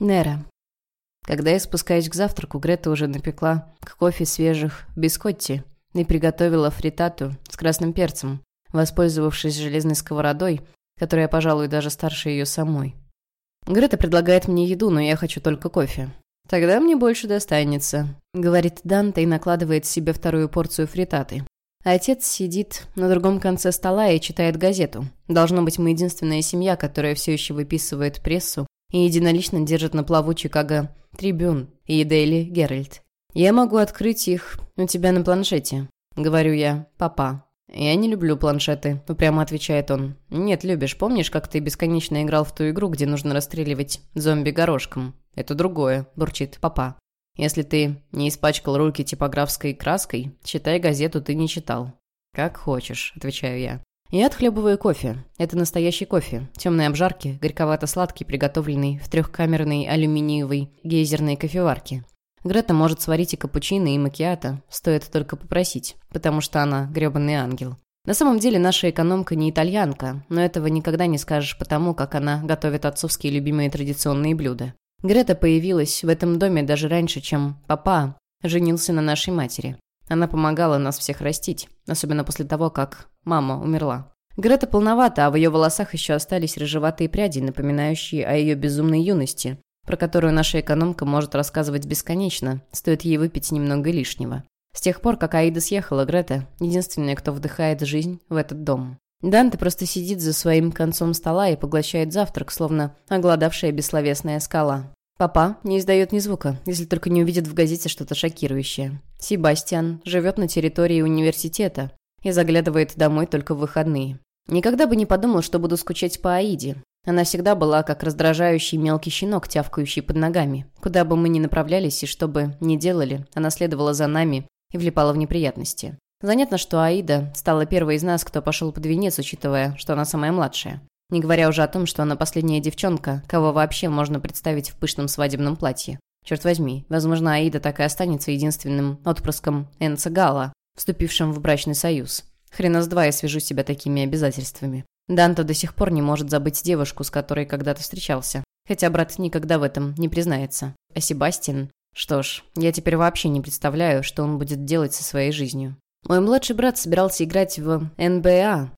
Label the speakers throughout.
Speaker 1: Нера. Когда я спускаюсь к завтраку, Грета уже напекла к кофе свежих бискотти и приготовила фритату с красным перцем, воспользовавшись железной сковородой, которая, пожалуй, даже старше ее самой. Грета предлагает мне еду, но я хочу только кофе. «Тогда мне больше достанется», — говорит Данте и накладывает себе вторую порцию фритаты. Отец сидит на другом конце стола и читает газету. Должно быть, мы единственная семья, которая все еще выписывает прессу и единолично держит на плаву Чикаго Трибюн и Дейли Геральт. «Я могу открыть их у тебя на планшете», — говорю я, папа. «Я не люблю планшеты», — упрямо отвечает он. «Нет, любишь. Помнишь, как ты бесконечно играл в ту игру, где нужно расстреливать зомби горошком?» «Это другое», — бурчит папа. «Если ты не испачкал руки типографской краской, читай газету ты не читал». «Как хочешь», — отвечаю я. Я отхлебываю кофе. Это настоящий кофе. Темной обжарки, горьковато-сладкий, приготовленный в трехкамерной алюминиевой гейзерной кофеварке. Грета может сварить и капучино, и макиато, стоит только попросить, потому что она грёбаный ангел. На самом деле наша экономка не итальянка, но этого никогда не скажешь потому, как она готовит отцовские любимые традиционные блюда. Грета появилась в этом доме даже раньше, чем папа женился на нашей матери. Она помогала нас всех растить, особенно после того, как мама умерла. Грета полновата, а в ее волосах еще остались рыжеватые пряди, напоминающие о ее безумной юности, про которую наша экономка может рассказывать бесконечно, стоит ей выпить немного лишнего. С тех пор, как Аида съехала, Грета – единственная, кто вдыхает жизнь в этот дом. Данте просто сидит за своим концом стола и поглощает завтрак, словно оголодавшая бессловесная скала. Папа не издает ни звука, если только не увидит в газете что-то шокирующее. Себастьян живет на территории университета и заглядывает домой только в выходные. Никогда бы не подумал, что буду скучать по Аиде, она всегда была как раздражающий мелкий щенок, тявкающий под ногами. Куда бы мы ни направлялись и что бы ни делали, она следовала за нами и влипала в неприятности. Занятно, что Аида стала первой из нас, кто пошел под венец, учитывая, что она самая младшая. Не говоря уже о том, что она последняя девчонка, кого вообще можно представить в пышном свадебном платье. Черт возьми, возможно, Аида так и останется единственным отпрыском Энца Гала, вступившим в брачный союз. Хрена с два я свяжу себя такими обязательствами. Данто до сих пор не может забыть девушку, с которой когда-то встречался. Хотя брат никогда в этом не признается. А Себастьян... Что ж, я теперь вообще не представляю, что он будет делать со своей жизнью. Мой младший брат собирался играть в НБА.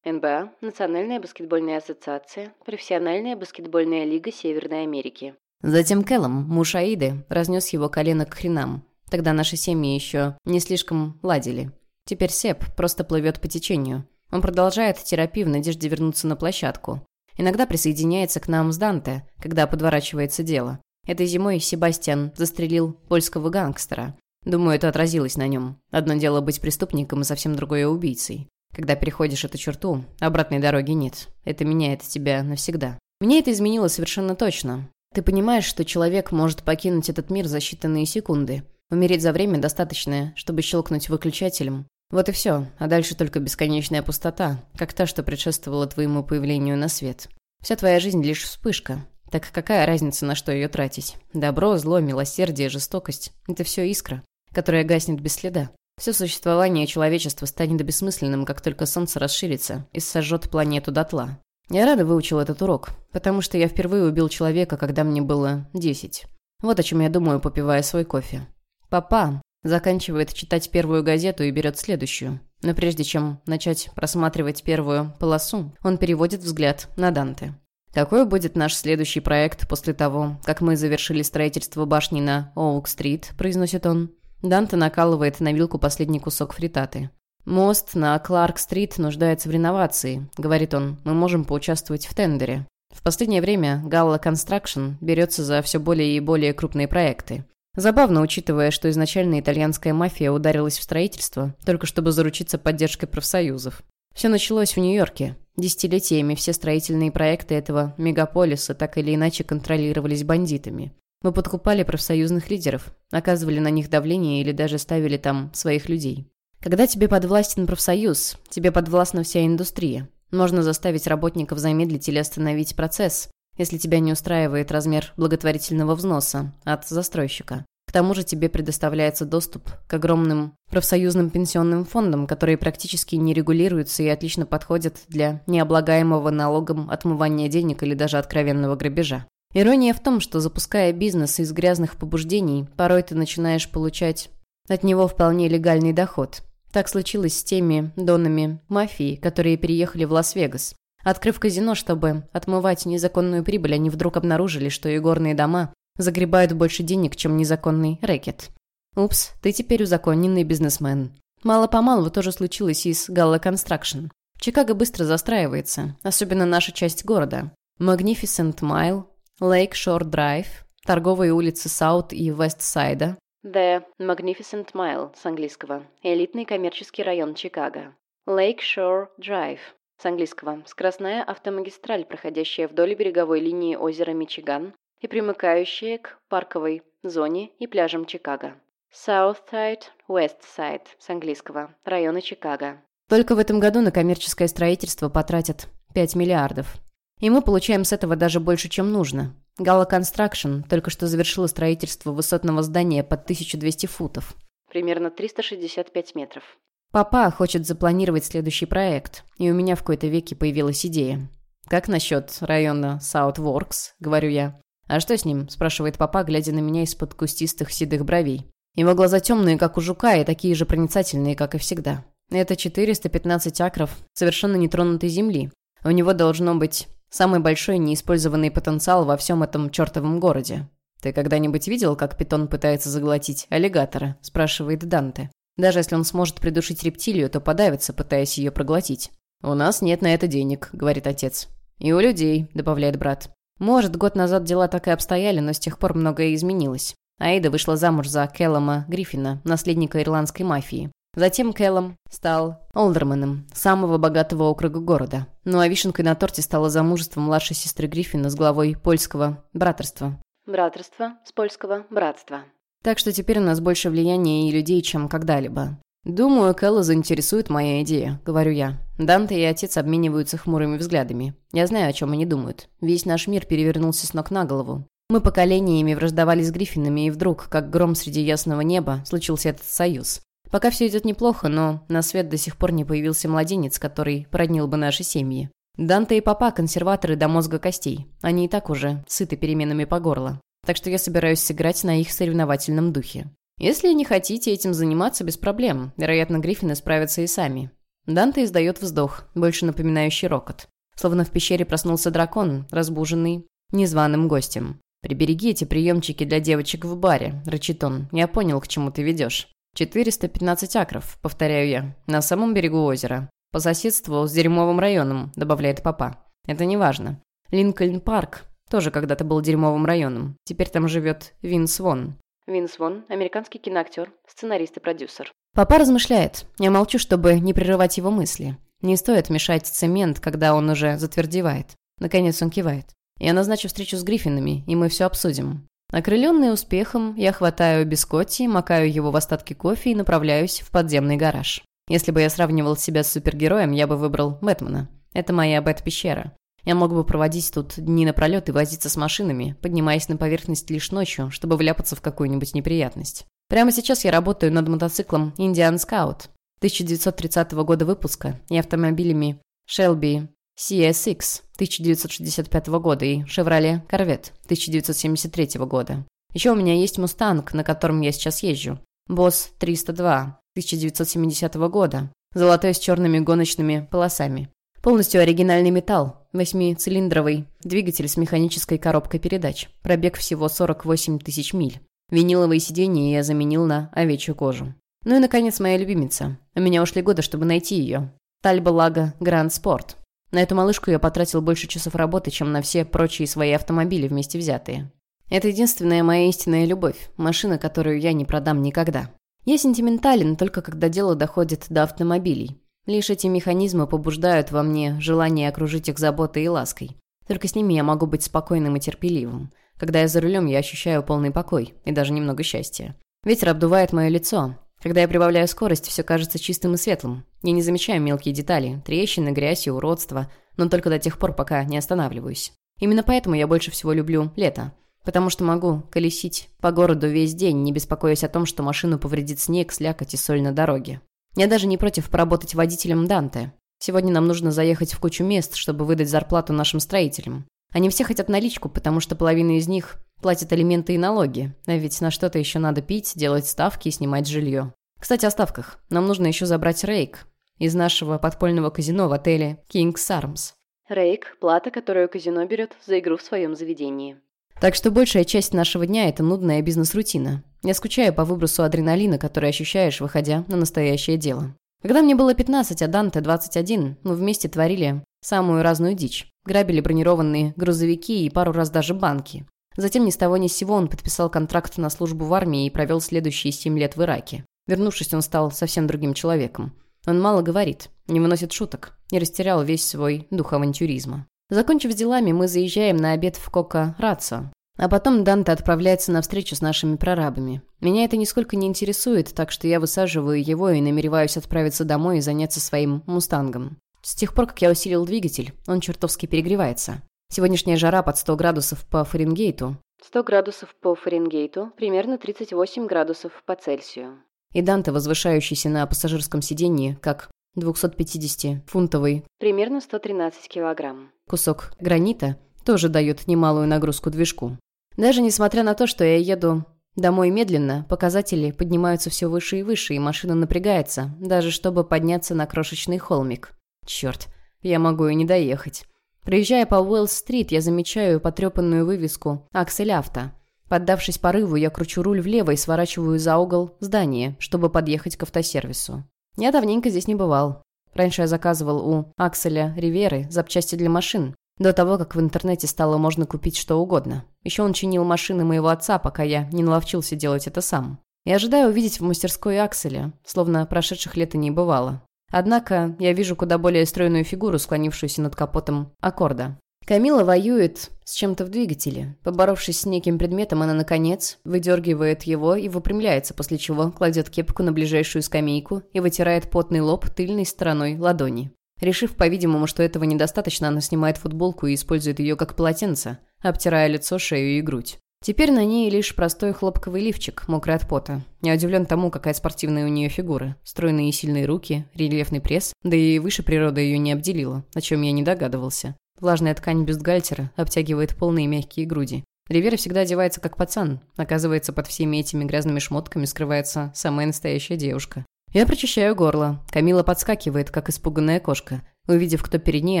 Speaker 1: НБА – Национальная баскетбольная ассоциация, профессиональная баскетбольная лига Северной Америки. Затем Кэллом, муж Аиды, разнес его колено к хренам. Тогда наши семьи еще не слишком ладили. Теперь Сеп просто плывет по течению. Он продолжает терапию в надежде вернуться на площадку. Иногда присоединяется к нам с Данте, когда подворачивается дело. Этой зимой Себастьян застрелил польского гангстера. Думаю, это отразилось на нем. Одно дело быть преступником и совсем другое убийцей. Когда переходишь эту черту, обратной дороги нет. Это меняет тебя навсегда. Мне это изменило совершенно точно. Ты понимаешь, что человек может покинуть этот мир за считанные секунды. Умереть за время достаточное, чтобы щелкнуть выключателем, вот и все, а дальше только бесконечная пустота, как та, что предшествовала твоему появлению на свет. Вся твоя жизнь лишь вспышка. Так какая разница, на что ее тратить? Добро, зло, милосердие, жестокость – это все искра, которая гаснет без следа. Все существование человечества станет бессмысленным, как только солнце расширится и сожжет планету дотла. Я рада выучил этот урок, потому что я впервые убил человека, когда мне было десять. Вот о чем я думаю, попивая свой кофе. Папа, Заканчивает читать первую газету и берет следующую. Но прежде чем начать просматривать первую полосу, он переводит взгляд на Данте. Какой будет наш следующий проект после того, как мы завершили строительство башни на Оук-стрит, произносит он. Данте накалывает на вилку последний кусок фритаты. «Мост на Кларк-стрит нуждается в реновации», — говорит он. «Мы можем поучаствовать в тендере». В последнее время Галла Construction берется за все более и более крупные проекты. Забавно, учитывая, что изначально итальянская мафия ударилась в строительство, только чтобы заручиться поддержкой профсоюзов. Все началось в Нью-Йорке. Десятилетиями все строительные проекты этого мегаполиса так или иначе контролировались бандитами. Мы подкупали профсоюзных лидеров, оказывали на них давление или даже ставили там своих людей. Когда тебе подвластен профсоюз, тебе подвластна вся индустрия. Можно заставить работников замедлить или остановить процесс, если тебя не устраивает размер благотворительного взноса от застройщика. К тому же тебе предоставляется доступ к огромным профсоюзным пенсионным фондам, которые практически не регулируются и отлично подходят для необлагаемого налогом отмывания денег или даже откровенного грабежа. Ирония в том, что запуская бизнес из грязных побуждений, порой ты начинаешь получать от него вполне легальный доход. Так случилось с теми донами мафии, которые переехали в Лас-Вегас. Открыв казино, чтобы отмывать незаконную прибыль, они вдруг обнаружили, что игорные дома загребают больше денег, чем незаконный рэкет. Упс, ты теперь узаконенный бизнесмен. Мало-помалу тоже случилось и с Галла Construction. Чикаго быстро застраивается, особенно наша часть города. Magnificent Mile, Lake Shore Drive, торговые улицы Саут и Вест-Сайда. The Magnificent Mile с английского. Элитный коммерческий район Чикаго. Lake Shore Drive с английского. Скоростная автомагистраль, проходящая вдоль береговой линии озера Мичиган и примыкающая к парковой зоне и пляжам Чикаго. Southside, Westside с английского. Районы Чикаго. Только в этом году на коммерческое строительство потратят 5 миллиардов. И мы получаем с этого даже больше, чем нужно. Gala Construction только что завершила строительство высотного здания под 1200 футов. Примерно 365 метров. Папа хочет запланировать следующий проект, и у меня в какой-то веке появилась идея. «Как насчет района Саутворкс?» — говорю я. «А что с ним?» — спрашивает папа, глядя на меня из-под кустистых седых бровей. Его глаза темные, как у жука, и такие же проницательные, как и всегда. Это 415 акров совершенно нетронутой земли. У него должно быть самый большой неиспользованный потенциал во всем этом чертовом городе. «Ты когда-нибудь видел, как питон пытается заглотить аллигатора?» – спрашивает Данте. «Даже если он сможет придушить рептилию, то подавится, пытаясь ее проглотить». «У нас нет на это денег», – говорит отец. «И у людей», – добавляет брат. «Может, год назад дела так и обстояли, но с тех пор многое изменилось. Аида вышла замуж за Келлома Гриффина, наследника ирландской мафии. Затем Кэллом стал олдерменом самого богатого округа города. Ну а вишенкой на торте стало замужество младшей сестры Гриффина с главой польского братерства. Братерство с польского братства. Так что теперь у нас больше влияния и людей, чем когда-либо. «Думаю, Кэлла заинтересует моя идея», — говорю я. Данте и отец обмениваются хмурыми взглядами. Я знаю, о чем они думают. Весь наш мир перевернулся с ног на голову. Мы поколениями враждовали с Гриффинами, и вдруг, как гром среди ясного неба, случился этот союз. Пока все идет неплохо, но на свет до сих пор не появился младенец, который породнил бы наши семьи. Данте и папа – консерваторы до мозга костей. Они и так уже сыты переменами по горло. Так что я собираюсь сыграть на их соревновательном духе. Если не хотите этим заниматься, без проблем. Вероятно, Гриффины справятся и сами. Данте издает вздох, больше напоминающий рокот. Словно в пещере проснулся дракон, разбуженный незваным гостем. «Прибереги эти приемчики для девочек в баре», – рычит он. «Я понял, к чему ты ведешь». «415 акров», — повторяю я, — «на самом берегу озера. По соседству с дерьмовым районом», — добавляет папа. «Это не важно. Линкольн-парк тоже когда-то был дерьмовым районом. Теперь там живет Винс Вон». Винс Вон – американский киноактер, сценарист и продюсер. Папа размышляет. Я молчу, чтобы не прерывать его мысли. Не стоит мешать цемент, когда он уже затвердевает. Наконец он кивает. Я назначу встречу с Гриффинами, и мы все обсудим. Окрыленный успехом, я хватаю бискотти, макаю его в остатки кофе и направляюсь в подземный гараж. Если бы я сравнивал себя с супергероем, я бы выбрал Бэтмена. Это моя Бэт-пещера. Я мог бы проводить тут дни напролет и возиться с машинами, поднимаясь на поверхность лишь ночью, чтобы вляпаться в какую-нибудь неприятность. Прямо сейчас я работаю над мотоциклом Indian Scout 1930 года выпуска и автомобилями Shelby CSX 1965 года и Chevrolet Corvette 1973 года. Еще у меня есть Мустанг, на котором я сейчас езжу. Босс 302 1970 года. Золотой с черными гоночными полосами. Полностью оригинальный металл. Восьмицилиндровый двигатель с механической коробкой передач. Пробег всего 48 тысяч миль. Виниловые сиденья я заменил на овечью кожу. Ну и, наконец, моя любимица. У меня ушли годы, чтобы найти ее. Тальба Лага Гранд Спорт. На эту малышку я потратил больше часов работы, чем на все прочие свои автомобили вместе взятые. Это единственная моя истинная любовь, машина, которую я не продам никогда. Я сентиментален только когда дело доходит до автомобилей. Лишь эти механизмы побуждают во мне желание окружить их заботой и лаской. Только с ними я могу быть спокойным и терпеливым. Когда я за рулем, я ощущаю полный покой и даже немного счастья. Ветер обдувает мое лицо, когда я прибавляю скорость, все кажется чистым и светлым. Я не замечаю мелкие детали, трещины, грязь и уродства, но только до тех пор, пока не останавливаюсь. Именно поэтому я больше всего люблю лето. Потому что могу колесить по городу весь день, не беспокоясь о том, что машину повредит снег, слякоть и соль на дороге. Я даже не против поработать водителем Данте. Сегодня нам нужно заехать в кучу мест, чтобы выдать зарплату нашим строителям. Они все хотят наличку, потому что половина из них платит алименты и налоги. А ведь на что-то еще надо пить, делать ставки и снимать жилье. Кстати, о ставках. Нам нужно еще забрать рейк из нашего подпольного казино в отеле King's Arms. Рейк – плата, которую казино берет за игру в своем заведении. Так что большая часть нашего дня – это нудная бизнес-рутина. Я скучаю по выбросу адреналина, который ощущаешь, выходя на настоящее дело. Когда мне было 15, а Данте 21, мы вместе творили самую разную дичь. Грабили бронированные грузовики и пару раз даже банки. Затем ни с того ни с сего он подписал контракт на службу в армии и провел следующие 7 лет в Ираке. Вернувшись, он стал совсем другим человеком. Он мало говорит, не выносит шуток и растерял весь свой дух авантюризма. Закончив с делами, мы заезжаем на обед в Кока Рацо. А потом Данте отправляется на встречу с нашими прорабами. Меня это нисколько не интересует, так что я высаживаю его и намереваюсь отправиться домой и заняться своим «Мустангом». С тех пор, как я усилил двигатель, он чертовски перегревается. Сегодняшняя жара под 100 градусов по Фаренгейту. 100 градусов по Фаренгейту, примерно 38 градусов по Цельсию и Данте, возвышающийся на пассажирском сиденье, как 250-фунтовый, примерно 113 килограмм. Кусок гранита тоже дает немалую нагрузку движку. Даже несмотря на то, что я еду домой медленно, показатели поднимаются все выше и выше, и машина напрягается, даже чтобы подняться на крошечный холмик. Черт, я могу и не доехать. Приезжая по Уэлл-стрит, я замечаю потрепанную вывеску «Аксель Авто», Поддавшись порыву, я кручу руль влево и сворачиваю за угол здания, чтобы подъехать к автосервису. Я давненько здесь не бывал. Раньше я заказывал у Акселя Риверы запчасти для машин, до того, как в интернете стало можно купить что угодно. Еще он чинил машины моего отца, пока я не наловчился делать это сам. И ожидаю увидеть в мастерской Акселя, словно прошедших лет и не бывало. Однако я вижу куда более стройную фигуру, склонившуюся над капотом Аккорда. Камила воюет с чем-то в двигателе. Поборовшись с неким предметом, она, наконец, выдергивает его и выпрямляется, после чего кладет кепку на ближайшую скамейку и вытирает потный лоб тыльной стороной ладони. Решив, по-видимому, что этого недостаточно, она снимает футболку и использует ее как полотенце, обтирая лицо, шею и грудь. Теперь на ней лишь простой хлопковый лифчик, мокрый от пота. Я удивлен тому, какая спортивная у нее фигура. Стройные и сильные руки, рельефный пресс, да и выше природа ее не обделила, о чем я не догадывался. Влажная ткань бюстгальтера обтягивает полные мягкие груди. Ривера всегда одевается как пацан. Оказывается, под всеми этими грязными шмотками скрывается самая настоящая девушка. Я прочищаю горло. Камила подскакивает, как испуганная кошка. Увидев, кто перед ней,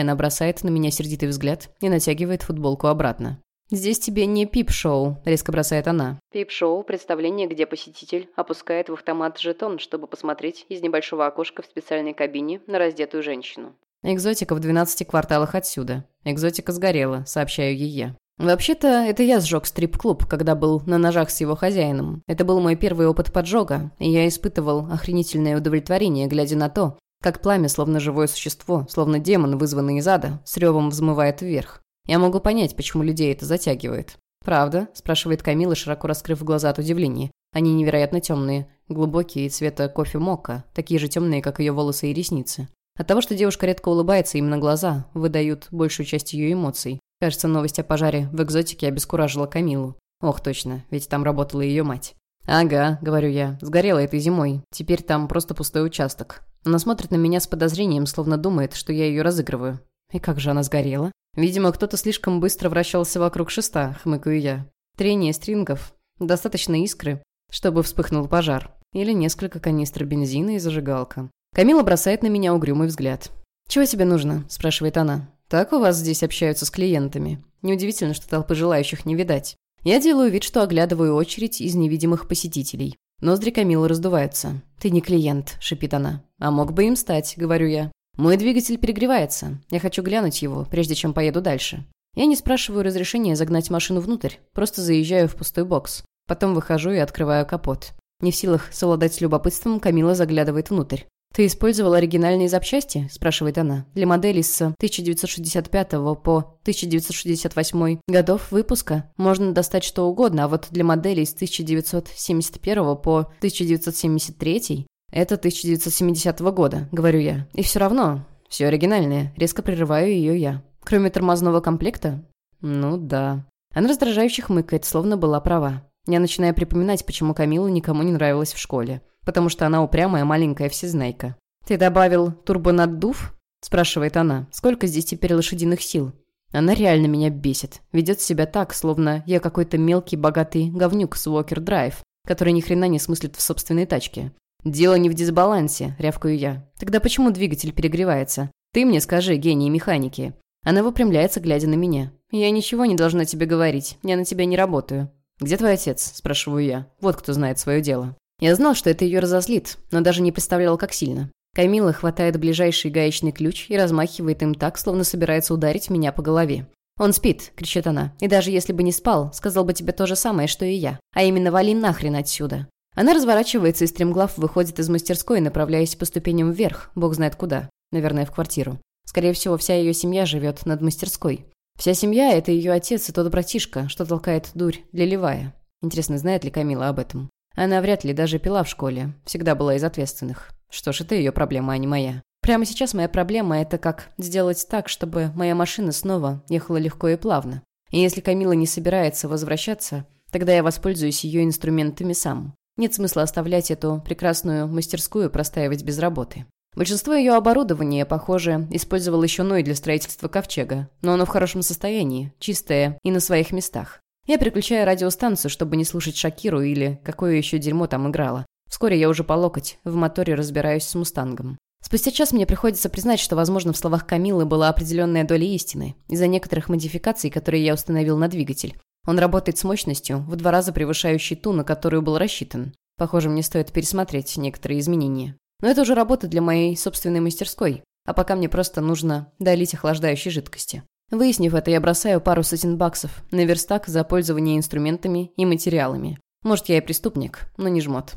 Speaker 1: она бросает на меня сердитый взгляд и натягивает футболку обратно. «Здесь тебе не пип-шоу», — резко бросает она. Пип-шоу – представление, где посетитель опускает в автомат жетон, чтобы посмотреть из небольшого окошка в специальной кабине на раздетую женщину. Экзотика в 12 кварталах отсюда. Экзотика сгорела, сообщаю ей я. Вообще-то, это я сжег стрип-клуб, когда был на ножах с его хозяином. Это был мой первый опыт поджога, и я испытывал охренительное удовлетворение, глядя на то, как пламя, словно живое существо, словно демон, вызванный из ада, с ревом взмывает вверх. Я могу понять, почему людей это затягивает. «Правда?» – спрашивает Камила, широко раскрыв глаза от удивления. Они невероятно темные, глубокие, цвета кофе-мока, такие же темные, как ее волосы и ресницы. От того, что девушка редко улыбается, именно глаза выдают большую часть ее эмоций. Кажется, новость о пожаре в экзотике обескуражила Камилу. Ох, точно, ведь там работала ее мать. «Ага», — говорю я, — «сгорела этой зимой. Теперь там просто пустой участок». Она смотрит на меня с подозрением, словно думает, что я ее разыгрываю. И как же она сгорела? Видимо, кто-то слишком быстро вращался вокруг шеста, хмыкаю я. Трение стрингов. Достаточно искры, чтобы вспыхнул пожар. Или несколько канистр бензина и зажигалка. Камила бросает на меня угрюмый взгляд. «Чего тебе нужно?» – спрашивает она. «Так у вас здесь общаются с клиентами. Неудивительно, что толпы желающих не видать. Я делаю вид, что оглядываю очередь из невидимых посетителей. Ноздри Камилы раздуваются. «Ты не клиент», – шипит она. «А мог бы им стать», – говорю я. «Мой двигатель перегревается. Я хочу глянуть его, прежде чем поеду дальше». Я не спрашиваю разрешения загнать машину внутрь, просто заезжаю в пустой бокс. Потом выхожу и открываю капот. Не в силах совладать с любопытством, Камила заглядывает внутрь. «Ты использовал оригинальные запчасти?» – спрашивает она. «Для моделей с 1965 по 1968 годов выпуска можно достать что угодно, а вот для моделей с 1971 по 1973 это 1970 года», – говорю я. «И все равно, все оригинальное, резко прерываю ее я. Кроме тормозного комплекта?» «Ну да». Она раздражающе хмыкает, словно была права. Я начинаю припоминать, почему Камила никому не нравилась в школе потому что она упрямая маленькая всезнайка. «Ты добавил турбонаддув?» – спрашивает она. «Сколько здесь теперь лошадиных сил?» Она реально меня бесит. Ведет себя так, словно я какой-то мелкий богатый говнюк с Уокер Драйв, который ни хрена не смыслит в собственной тачке. «Дело не в дисбалансе», — рявкаю я. «Тогда почему двигатель перегревается? Ты мне скажи, гений механики». Она выпрямляется, глядя на меня. «Я ничего не должна тебе говорить. Я на тебя не работаю». «Где твой отец?» – спрашиваю я. «Вот кто знает свое дело». Я знал, что это ее разозлит, но даже не представлял, как сильно. Камила хватает ближайший гаечный ключ и размахивает им так, словно собирается ударить меня по голове. «Он спит», — кричит она. «И даже если бы не спал, сказал бы тебе то же самое, что и я. А именно, вали нахрен отсюда». Она разворачивается и стремглав выходит из мастерской, направляясь по ступеням вверх, бог знает куда. Наверное, в квартиру. Скорее всего, вся ее семья живет над мастерской. Вся семья — это ее отец и тот братишка, что толкает дурь для Левая. Интересно, знает ли Камила об этом? Она вряд ли даже пила в школе. Всегда была из ответственных. Что ж, это ее проблема, а не моя. Прямо сейчас моя проблема — это как сделать так, чтобы моя машина снова ехала легко и плавно. И если Камила не собирается возвращаться, тогда я воспользуюсь ее инструментами сам. Нет смысла оставлять эту прекрасную мастерскую простаивать без работы. Большинство ее оборудования, похоже, использовал еще Ной для строительства ковчега, но оно в хорошем состоянии, чистое и на своих местах. Я переключаю радиостанцию, чтобы не слушать Шакиру или какое еще дерьмо там играло. Вскоре я уже по локоть в моторе разбираюсь с «Мустангом». Спустя час мне приходится признать, что, возможно, в словах Камилы была определенная доля истины из-за некоторых модификаций, которые я установил на двигатель. Он работает с мощностью, в два раза превышающей ту, на которую был рассчитан. Похоже, мне стоит пересмотреть некоторые изменения. Но это уже работа для моей собственной мастерской. А пока мне просто нужно долить охлаждающей жидкости. Выяснив это, я бросаю пару сотен баксов на верстак за пользование инструментами и материалами. Может, я и преступник, но не жмот.